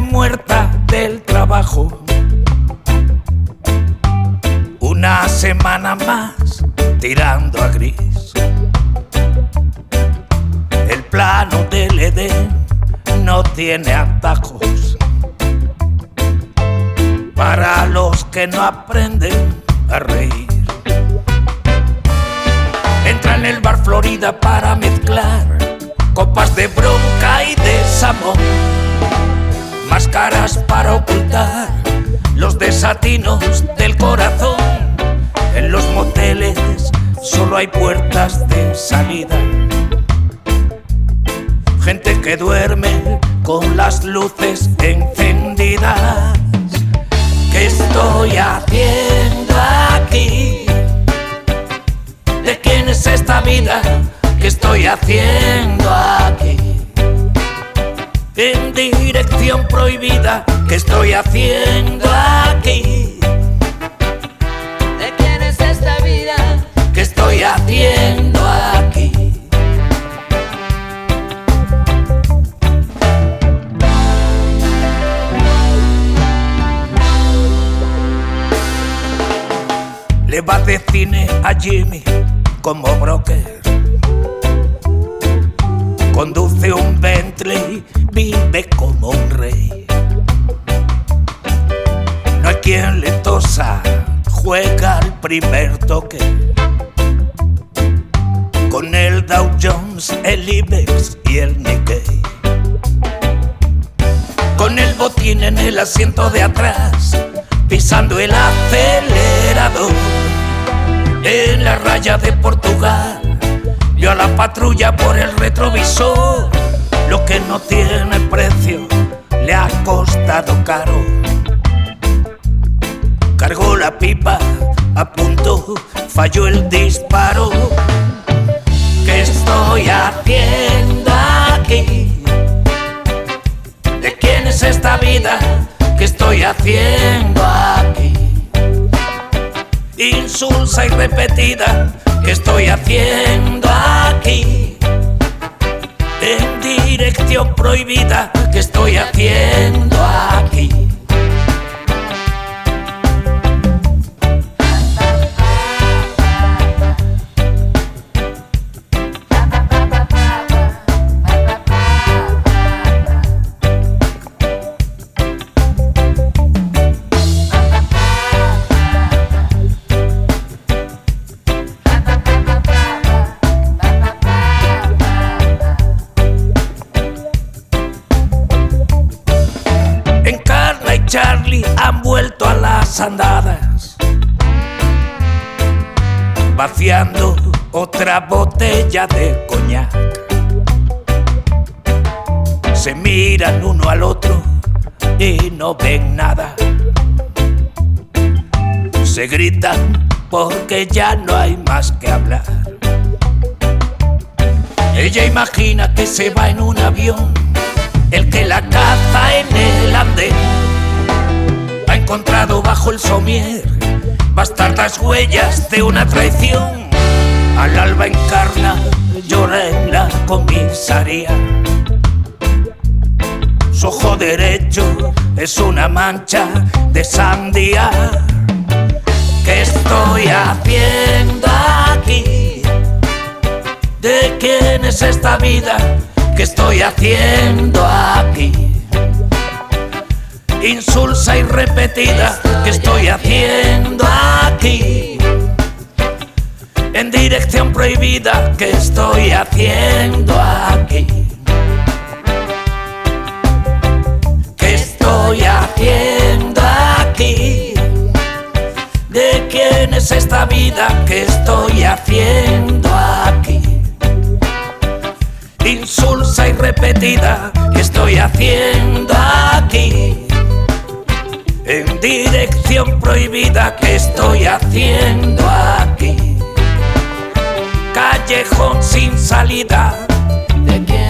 muerta del trabajo. Una semana más tirando a gris. El plano del Edén no tiene atajos. Para los que no aprenden a reír. Entra en el bar Florida para mezclar copas de bronca y desamor máscaras para ocultar los desatinos del corazón. En los moteles solo hay puertas de salida. Gente que duerme con las luces encendidas. ¿Qué estoy haciendo aquí? ¿De quién es esta vida que estoy haciendo aquí? En dirección prohibida, ¿qué estoy haciendo aquí? ¿De quién es esta vida? ¿Qué estoy haciendo aquí? Le va de cine a Jimmy como broker. Conduce un vive como un rey. No hay quien le tosa, juega al primer toque. Con el Dow Jones, el IBEX y el Nikkei. Con el botín en el asiento de atrás, pisando el acelerador. En la raya de Portugal, vio a la patrulla por el retrovisor. Caro. Cargó la pipa, apuntó, falló el disparo. ¿Qué estoy haciendo aquí? ¿De quién es esta vida que estoy haciendo aquí? Insulsa y repetida que estoy haciendo aquí. En dirección prohibida que estoy haciendo vaciando otra botella de coñac. Se miran uno al otro y no ven nada. Se gritan porque ya no hay más que hablar. Ella imagina que se va en un avión el que la caza en el andén encontrado bajo el somier bastardas huellas de una traición. Al alba encarna, llora en la comisaría. Su ojo derecho es una mancha de sandía. ¿Qué estoy haciendo aquí? ¿De quién es esta vida que estoy haciendo aquí? Insulsa y repetida que estoy haciendo aquí. En dirección prohibida que estoy haciendo aquí. ¿Qué estoy haciendo aquí? ¿De quién es esta vida que estoy haciendo aquí? Insulsa y repetida que estoy haciendo aquí. En dirección prohibida que estoy haciendo aquí. Callejón sin salida. ¿De quién